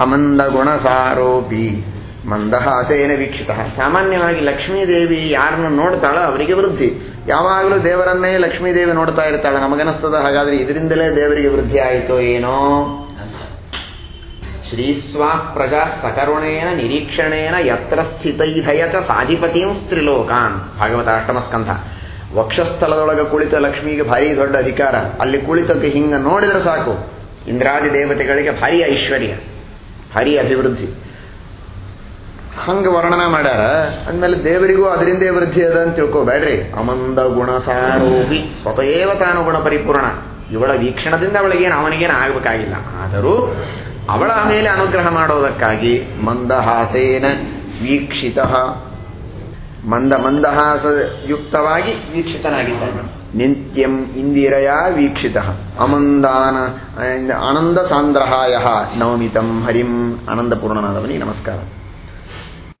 ಅಮಂದ ಗುಣಸಾರೋಪಿ ಮಂದಹಾಸೇನ ವೀಕ್ಷಿತ. ಸಾಮಾನ್ಯವಾಗಿ ಲಕ್ಷ್ಮೀದೇವಿ ಯಾರನ್ನು ನೋಡ್ತಾಳೋ ಅವರಿಗೆ ವೃದ್ಧಿ. ಯಾವಾಗಲೂ ದೇವರನ್ನೇ ಲಕ್ಷ್ಮೀದೇವಿ ನೋಡ್ತಾ ಇರ್ತಾಳೆ. ನಮಗನಿಸ್ತದ ಹಾಗಾದ್ರೆ ಇದರಿಂದಲೇ ದೇವರಿಗೆ ವೃದ್ಧಿ ಆಯಿತೋ ಏನೋ? ಶ್ರೀಸ್ವಾ ಪ್ರಜಾ ಸಕರುಣೇನ ನಿರೀಕ್ಷಣೇನ ಯತ್ರ ಸ್ಥಿತೈಧಯತ ಸಾಧಿಪತಿಯಂ ಸ್ತ್ರಿಲೋಕಾನ್. ಭಾಗವತ ಅಷ್ಟಮಸ್ಕಂಧ ವಕ್ಷಸ್ಥಳದೊಳಗೆ ಕುಳಿತ ಲಕ್ಷ್ಮಿಗೆ ಭಾರಿ ದೊಡ್ಡ ಅಧಿಕಾರ. ಅಲ್ಲಿ ಕುಳಿತಕ್ಕೆ ಹಿಂಗ ನೋಡಿದ್ರೆ ಸಾಕು. ಇಂದ್ರಾದಿ ದೇವತೆಗಳಿಗೆ ಭಾರಿ ಐಶ್ವರ್ಯ. ಭಾರಿ ಅಭಿವೃದ್ಧಿ. ಹಂಗ ವರ್ಣನ ಮಾಡ್ಯಾರ, ಅಂದಮೇಲೆ ದೇವರಿಗೂ ಅದರಿಂದೇ ವೃದ್ಧಿ ಅದ ಅಂತ ತಿಳ್ಕೋಬೇಡ್ರಿ. ಅಮಂದ ಗುಣ ಸಾರೋಪಿ ಸ್ವತಯೇವ ತಾನು ಗುಣ ಪರಿಪೂರ್ಣ. ಇವಳ ವೀಕ್ಷಣದಿಂದ ಅವಳಿಗೇನು ಅವನಿಗೇನು ಆಗಬೇಕಾಗಿಲ್ಲ. ಆದರೂ ಅವಳ ಮೇಲೆ ಅನುಗ್ರಹ ಮಾಡೋದಕ್ಕಾಗಿ ಮಂದಹಾಸೇನ ವೀಕ್ಷಿತ ಮಂದ ಮಂದಹಾಸಯುಕ್ತವಾಗಿ ವೀಕ್ಷಿತನಾಗಿದ್ದಾನೆ. ನಿತ್ಯಂ ಇಂದಿರಯ ವೀಕ್ಷಿತ. ಅಮಂದಾನ ಆನಂದ ಸಾಂದ್ರಹಾಯ ನವಮಿತಂ ಹರಿಂ. ಆನಂದಪೂರ್ಣನಾದವನಿಗೆ ನಮಸ್ಕಾರ.